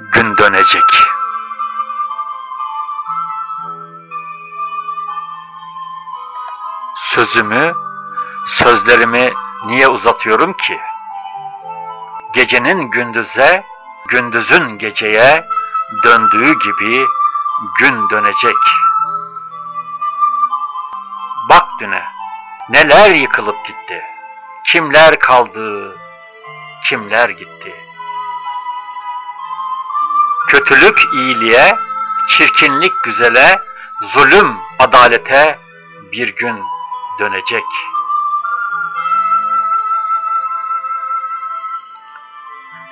gün dönecek. Sözümü, sözlerimi niye uzatıyorum ki? Gecenin gündüze, gündüzün geceye döndüğü gibi gün dönecek. Bak düne, neler yıkılıp gitti. Kimler kaldı, kimler gitti. Kötülük iyiliğe, çirkinlik güzele, zulüm adalete bir gün dönecek.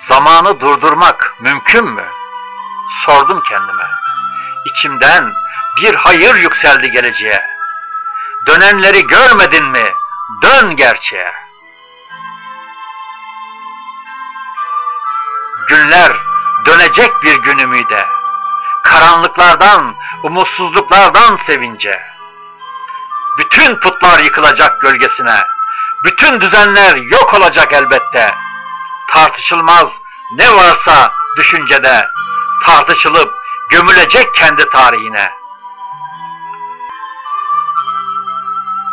Zamanı durdurmak mümkün mü? Sordum kendime. İçimden bir hayır yükseldi geleceğe. Dönenleri görmedin mi? Dön gerçeğe. Günler dönecek bir gün ümide. Karanlıklardan, umutsuzluklardan sevince. Bütün putlar yıkılacak gölgesine. Bütün düzenler yok olacak elbette. Tartışılmaz ne varsa düşüncede tartışılıp gömülecek kendi tarihine.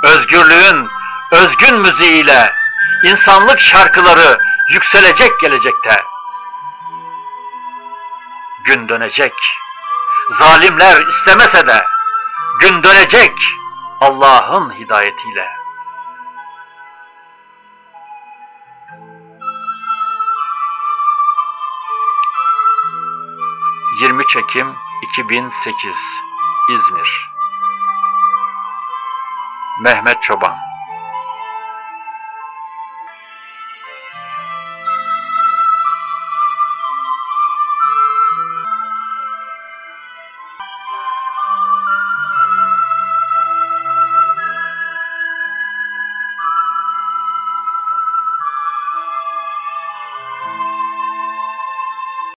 Özgürlüğün özgün müziğiyle insanlık şarkıları yükselecek gelecekte. Gün dönecek. Zalimler istemese de gün dönecek Allah'ın hidayetiyle. ...23 Ekim 2008 İzmir Mehmet Çoban